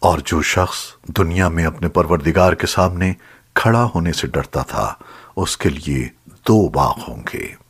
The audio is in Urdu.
اور جو شخص دنیا میں اپنے پروردگار کے سامنے کھڑا ہونے سے ڈرتا تھا، اس کے لیے دو باغ ہوں گے۔